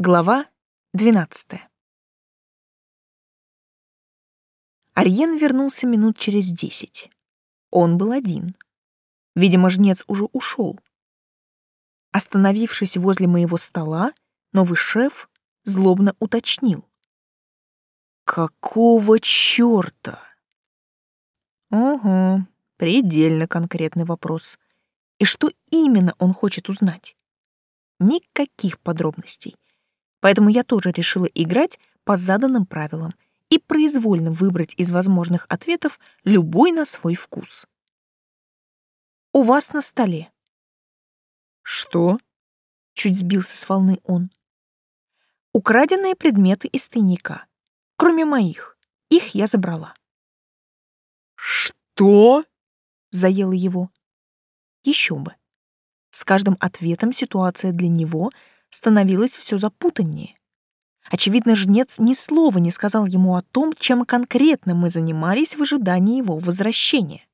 Глава 12. Арьен вернулся минут через десять. Он был один. Видимо, жнец уже ушел. Остановившись возле моего стола, новый шеф злобно уточнил. «Какого чёрта?» «Ого, предельно конкретный вопрос. И что именно он хочет узнать?» Никаких подробностей поэтому я тоже решила играть по заданным правилам и произвольно выбрать из возможных ответов любой на свой вкус. «У вас на столе». «Что?» — чуть сбился с волны он. «Украденные предметы из тайника, кроме моих. Их я забрала». «Что?» — заело его. Еще бы. С каждым ответом ситуация для него — становилось все запутаннее. Очевидно, жнец ни слова не сказал ему о том, чем конкретно мы занимались в ожидании его возвращения.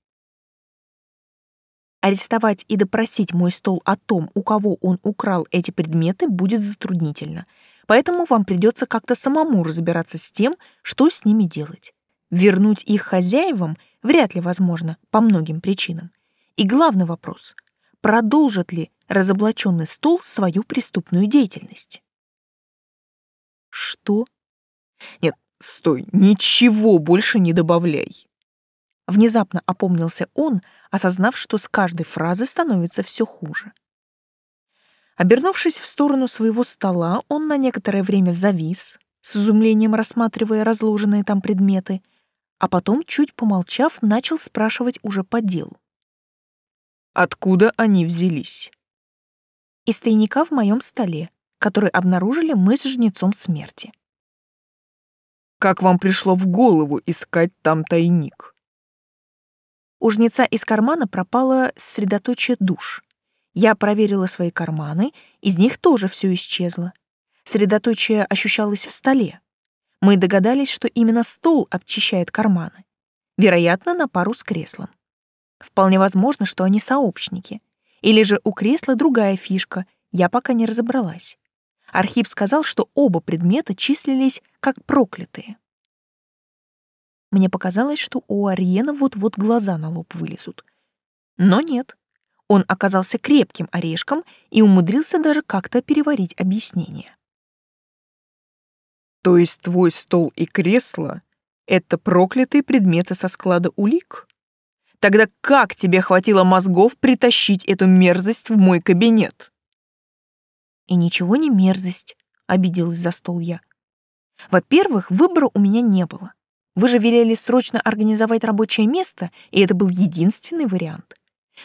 Арестовать и допросить мой стол о том, у кого он украл эти предметы, будет затруднительно, поэтому вам придется как-то самому разбираться с тем, что с ними делать. Вернуть их хозяевам вряд ли возможно по многим причинам. И главный вопрос — продолжит ли разоблаченный стол свою преступную деятельность. Что? Нет, стой, ничего больше не добавляй. Внезапно опомнился он, осознав, что с каждой фразы становится все хуже. Обернувшись в сторону своего стола, он на некоторое время завис, с изумлением рассматривая разложенные там предметы, а потом, чуть помолчав, начал спрашивать уже по делу. «Откуда они взялись?» из тайника в моем столе, который обнаружили мы с жнецом смерти. Как вам пришло в голову искать там тайник? У жнеца из кармана пропало средоточие душ. Я проверила свои карманы, из них тоже все исчезло. Средоточие ощущалось в столе. Мы догадались, что именно стол обчищает карманы. Вероятно, на пару с креслом. Вполне возможно, что они сообщники — или же у кресла другая фишка, я пока не разобралась. Архип сказал, что оба предмета числились как проклятые. Мне показалось, что у Ариена вот-вот глаза на лоб вылезут. Но нет. Он оказался крепким орешком и умудрился даже как-то переварить объяснение. То есть твой стол и кресло — это проклятые предметы со склада улик? Тогда как тебе хватило мозгов притащить эту мерзость в мой кабинет? И ничего не мерзость, обиделась за стол я. Во-первых, выбора у меня не было. Вы же велели срочно организовать рабочее место, и это был единственный вариант.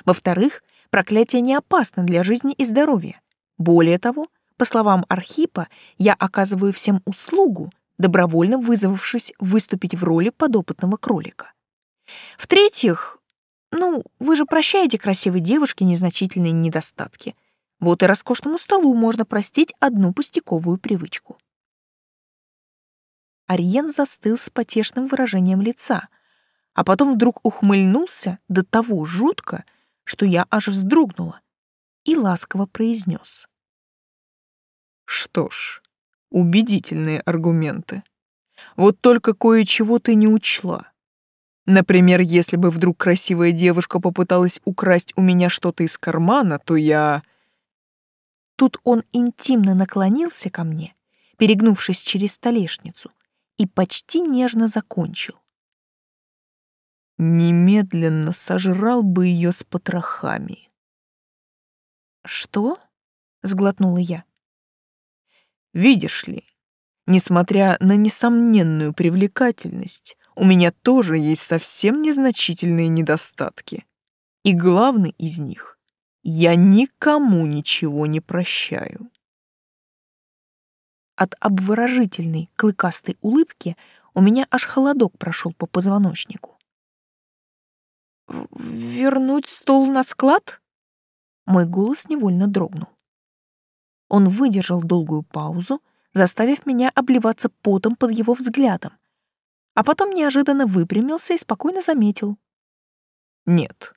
Во-вторых, проклятие не опасно для жизни и здоровья. Более того, по словам Архипа, я оказываю всем услугу, добровольно вызвавшись выступить в роли подопытного кролика. В-третьих, ну, вы же прощаете красивой девушке незначительные недостатки. Вот и роскошному столу можно простить одну пустяковую привычку. Ариен застыл с потешным выражением лица, а потом вдруг ухмыльнулся до того жутко, что я аж вздрогнула, и ласково произнес. «Что ж, убедительные аргументы. Вот только кое-чего ты не учла. Например, если бы вдруг красивая девушка попыталась украсть у меня что-то из кармана, то я... Тут он интимно наклонился ко мне, перегнувшись через столешницу, и почти нежно закончил. Немедленно сожрал бы ее с потрохами. «Что?» — сглотнула я. «Видишь ли, несмотря на несомненную привлекательность, у меня тоже есть совсем незначительные недостатки. И главный из них — я никому ничего не прощаю. От обворожительной клыкастой улыбки у меня аж холодок прошел по позвоночнику. «Вернуть стол на склад?» Мой голос невольно дрогнул. Он выдержал долгую паузу, заставив меня обливаться потом под его взглядом, а потом неожиданно выпрямился и спокойно заметил. «Нет.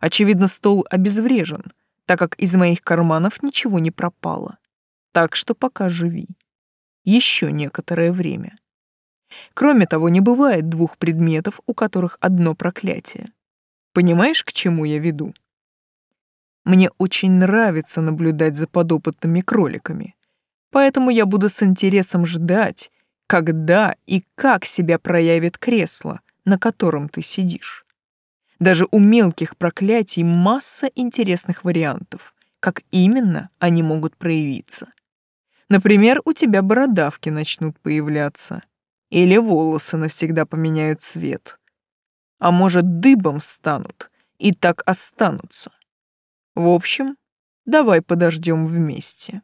Очевидно, стол обезврежен, так как из моих карманов ничего не пропало. Так что пока живи. Еще некоторое время. Кроме того, не бывает двух предметов, у которых одно проклятие. Понимаешь, к чему я веду? Мне очень нравится наблюдать за подопытными кроликами, поэтому я буду с интересом ждать, когда и как себя проявит кресло, на котором ты сидишь. Даже у мелких проклятий масса интересных вариантов, как именно они могут проявиться. Например, у тебя бородавки начнут появляться, или волосы навсегда поменяют цвет. А может, дыбом встанут и так останутся. В общем, давай подождем вместе.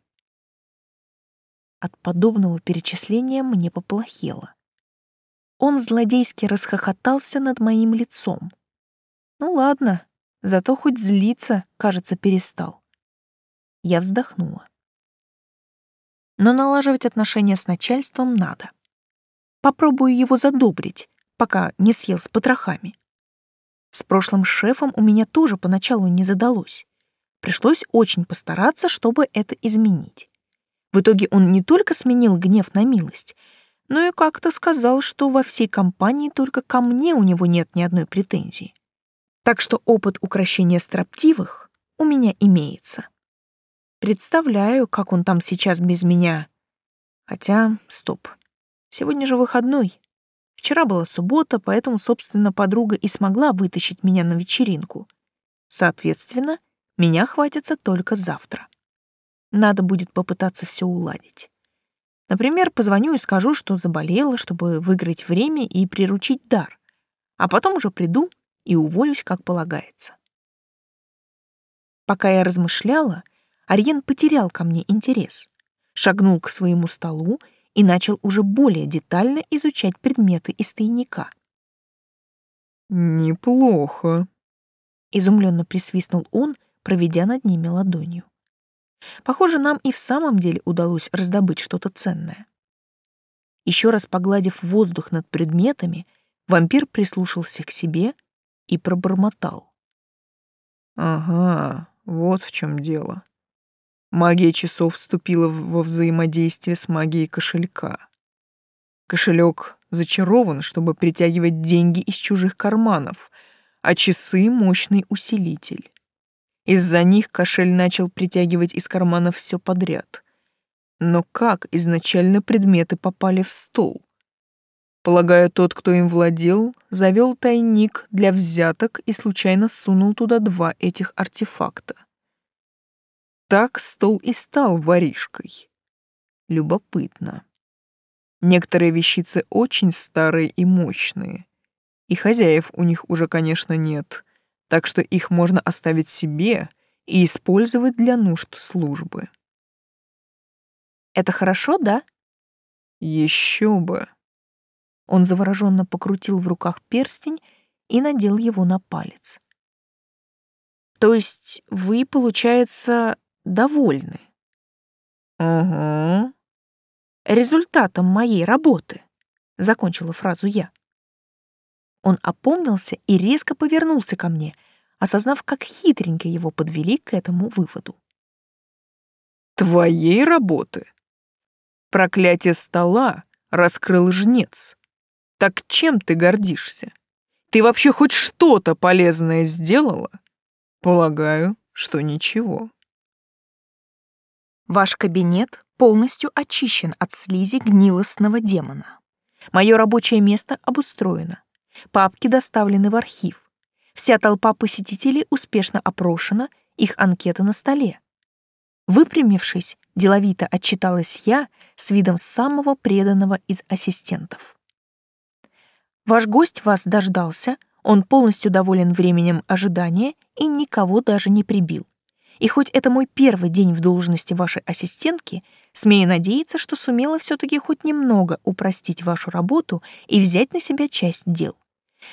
От подобного перечисления мне поплохело. Он злодейски расхохотался над моим лицом. Ну ладно, зато хоть злиться, кажется, перестал. Я вздохнула. Но налаживать отношения с начальством надо. Попробую его задобрить, пока не съел с потрохами. С прошлым шефом у меня тоже поначалу не задалось. Пришлось очень постараться, чтобы это изменить. В итоге он не только сменил гнев на милость, но и как-то сказал, что во всей компании только ко мне у него нет ни одной претензии. Так что опыт укрощения строптивых у меня имеется. Представляю, как он там сейчас без меня. Хотя, стоп. Сегодня же выходной. Вчера была суббота, поэтому, собственно, подруга и смогла вытащить меня на вечеринку. Соответственно, меня хватится только завтра. Надо будет попытаться все уладить. Например, позвоню и скажу, что заболела, чтобы выиграть время и приручить дар. А потом уже приду и уволюсь, как полагается. Пока я размышляла, Арьен потерял ко мне интерес, шагнул к своему столу и начал уже более детально изучать предметы из тайника. «Неплохо», — изумленно присвистнул он, проведя над ними ладонью. Похоже, нам и в самом деле удалось раздобыть что-то ценное. Еще раз погладив воздух над предметами, вампир прислушался к себе и пробормотал. «Ага, вот в чем дело. Магия часов вступила во взаимодействие с магией кошелька. Кошелек зачарован, чтобы притягивать деньги из чужих карманов, а часы — мощный усилитель. Из-за них кошель начал притягивать из карманов все подряд. Но как изначально предметы попали в стол? Полагаю, тот, кто им владел, завел тайник для взяток и случайно сунул туда два этих артефакта. Так стол и стал воришкой. Любопытно. Некоторые вещицы очень старые и мощные. И хозяев у них уже, конечно, нет — так что их можно оставить себе и использовать для нужд службы. Это хорошо, да? Еще бы. Он завороженно покрутил в руках перстень и надел его на палец. То есть вы, получается, довольны? Угу. Результатом моей работы, закончила фразу я. Он опомнился и резко повернулся ко мне, осознав, как хитренько его подвели к этому выводу. «Твоей работы? Проклятие стола раскрыл жнец. Так чем ты гордишься? Ты вообще хоть что-то полезное сделала? Полагаю, что ничего». Ваш кабинет полностью очищен от слизи гнилостного демона. Мое рабочее место обустроено. Папки доставлены в архив. Вся толпа посетителей успешно опрошена, их анкета на столе. Выпрямившись, деловито отчиталась я с видом самого преданного из ассистентов. Ваш гость вас дождался, он полностью доволен временем ожидания и никого даже не прибил. И хоть это мой первый день в должности вашей ассистентки, смею надеяться, что сумела все-таки хоть немного упростить вашу работу и взять на себя часть дел.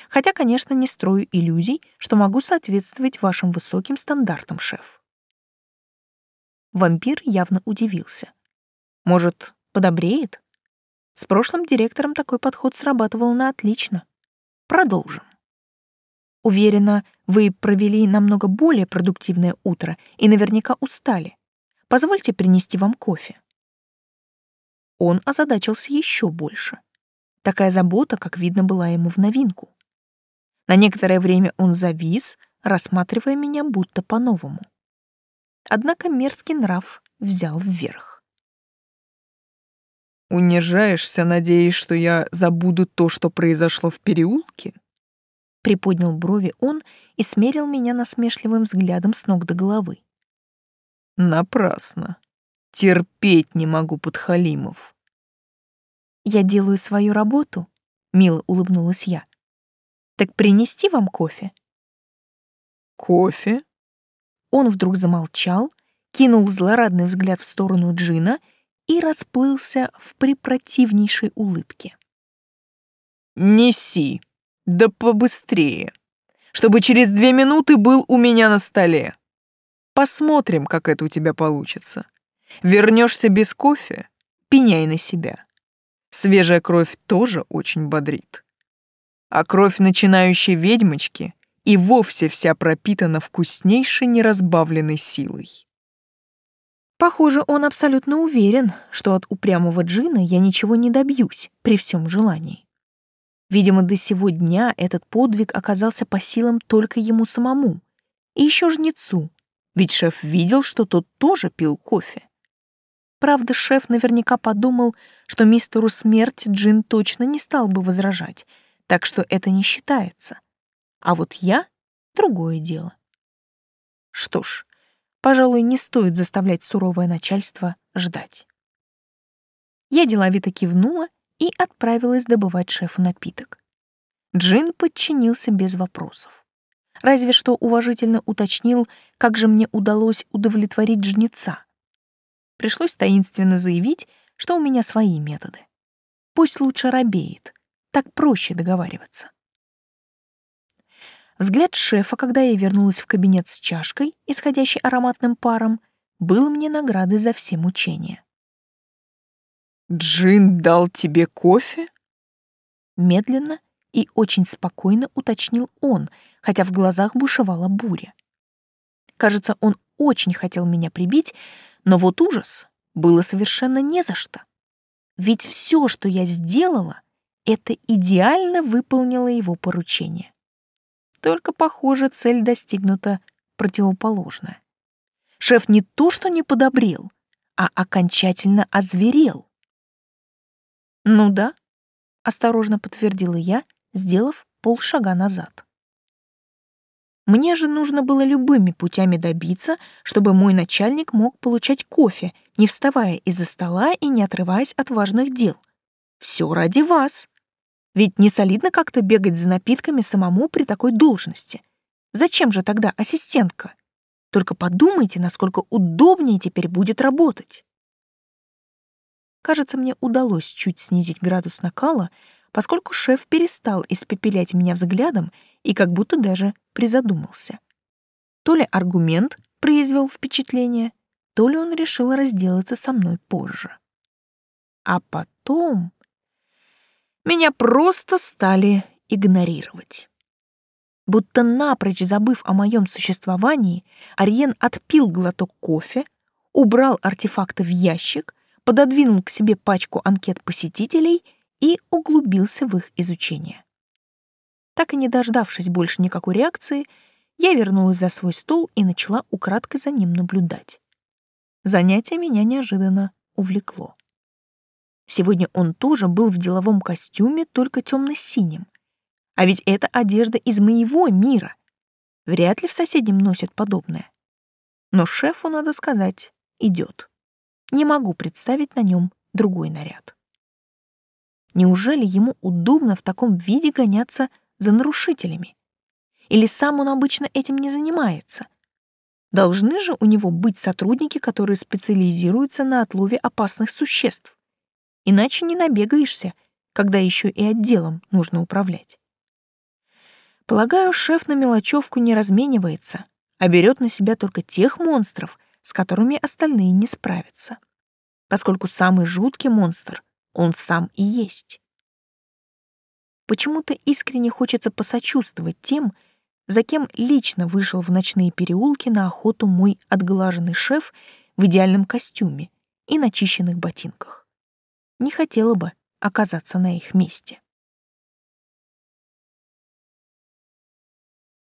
Хотя, конечно, не строю иллюзий, что могу соответствовать вашим высоким стандартам, шеф. Вампир явно удивился. Может, подобреет? С прошлым директором такой подход срабатывал на отлично. Продолжим. Уверена, вы провели намного более продуктивное утро и наверняка устали. Позвольте принести вам кофе. он озадачился еще больше. Такая забота, как видно, была ему в новинку. На некоторое время он завис, рассматривая меня будто по-новому. Однако мерзкий нрав взял вверх. «Унижаешься, надеясь, что я забуду то, что произошло в переулке?» Приподнял брови он и смерил меня насмешливым взглядом с ног до головы. «Напрасно. Терпеть не могу подхалимов». «Я делаю свою работу», — мило улыбнулась я. «Так принести вам кофе?» «Кофе?» Он вдруг замолчал, кинул злорадный взгляд в сторону Джина и расплылся в препротивнейшей улыбке. «Неси, да побыстрее, чтобы через две минуты был у меня на столе. Посмотрим, как это у тебя получится. Вернешься без кофе, пеняй на себя. Свежая кровь тоже очень бодрит. А кровь начинающей ведьмочки и вовсе вся пропитана вкуснейшей неразбавленной силой. Похоже, он абсолютно уверен, что от упрямого джина я ничего не добьюсь при всем желании. Видимо, до сего дня этот подвиг оказался по силам только ему самому. И еще жнецу, ведь шеф видел, что тот тоже пил кофе. Правда, шеф наверняка подумал, что мистеру смерть Джин точно не стал бы возражать, так что это не считается. А вот я — другое дело. Что ж, пожалуй, не стоит заставлять суровое начальство ждать. Я деловито кивнула и отправилась добывать шефу напиток. Джин подчинился без вопросов. Разве что уважительно уточнил, как же мне удалось удовлетворить жнеца. Пришлось таинственно заявить, что у меня свои методы. Пусть лучше робеет, так проще договариваться. Взгляд шефа, когда я вернулась в кабинет с чашкой, исходящей ароматным паром, был мне наградой за все мучения. «Джин дал тебе кофе?» Медленно и очень спокойно уточнил он, хотя в глазах бушевала буря. Кажется, он очень хотел меня прибить, но вот ужас было совершенно не за что. Ведь все, что я сделала, это идеально выполнило его поручение. Только, похоже, цель достигнута противоположная. Шеф не то что не подобрел, а окончательно озверел. «Ну да», — осторожно подтвердила я, сделав полшага назад. Мне же нужно было любыми путями добиться, чтобы мой начальник мог получать кофе, не вставая из-за стола и не отрываясь от важных дел. Все ради вас. Ведь не солидно как-то бегать за напитками самому при такой должности. Зачем же тогда ассистентка? Только подумайте, насколько удобнее теперь будет работать. Кажется, мне удалось чуть снизить градус накала, поскольку шеф перестал испепелять меня взглядом и как будто даже призадумался. То ли аргумент произвел впечатление, то ли он решил разделаться со мной позже. А потом меня просто стали игнорировать. Будто напрочь забыв о моем существовании, Ариен отпил глоток кофе, убрал артефакты в ящик, пододвинул к себе пачку анкет посетителей и углубился в их изучение. Так и не дождавшись больше никакой реакции, я вернулась за свой стол и начала украдкой за ним наблюдать. Занятие меня неожиданно увлекло. Сегодня он тоже был в деловом костюме, только темно-синим. А ведь это одежда из моего мира. Вряд ли в соседнем носят подобное. Но шефу, надо сказать, идет. Не могу представить на нем другой наряд. Неужели ему удобно в таком виде гоняться за нарушителями? Или сам он обычно этим не занимается? Должны же у него быть сотрудники, которые специализируются на отлове опасных существ иначе не набегаешься, когда еще и отделом нужно управлять. Полагаю, шеф на мелочевку не разменивается, а берет на себя только тех монстров, с которыми остальные не справятся. Поскольку самый жуткий монстр он сам и есть. Почему-то искренне хочется посочувствовать тем, за кем лично вышел в ночные переулки на охоту мой отглаженный шеф в идеальном костюме и начищенных ботинках. Не хотела бы оказаться на их месте.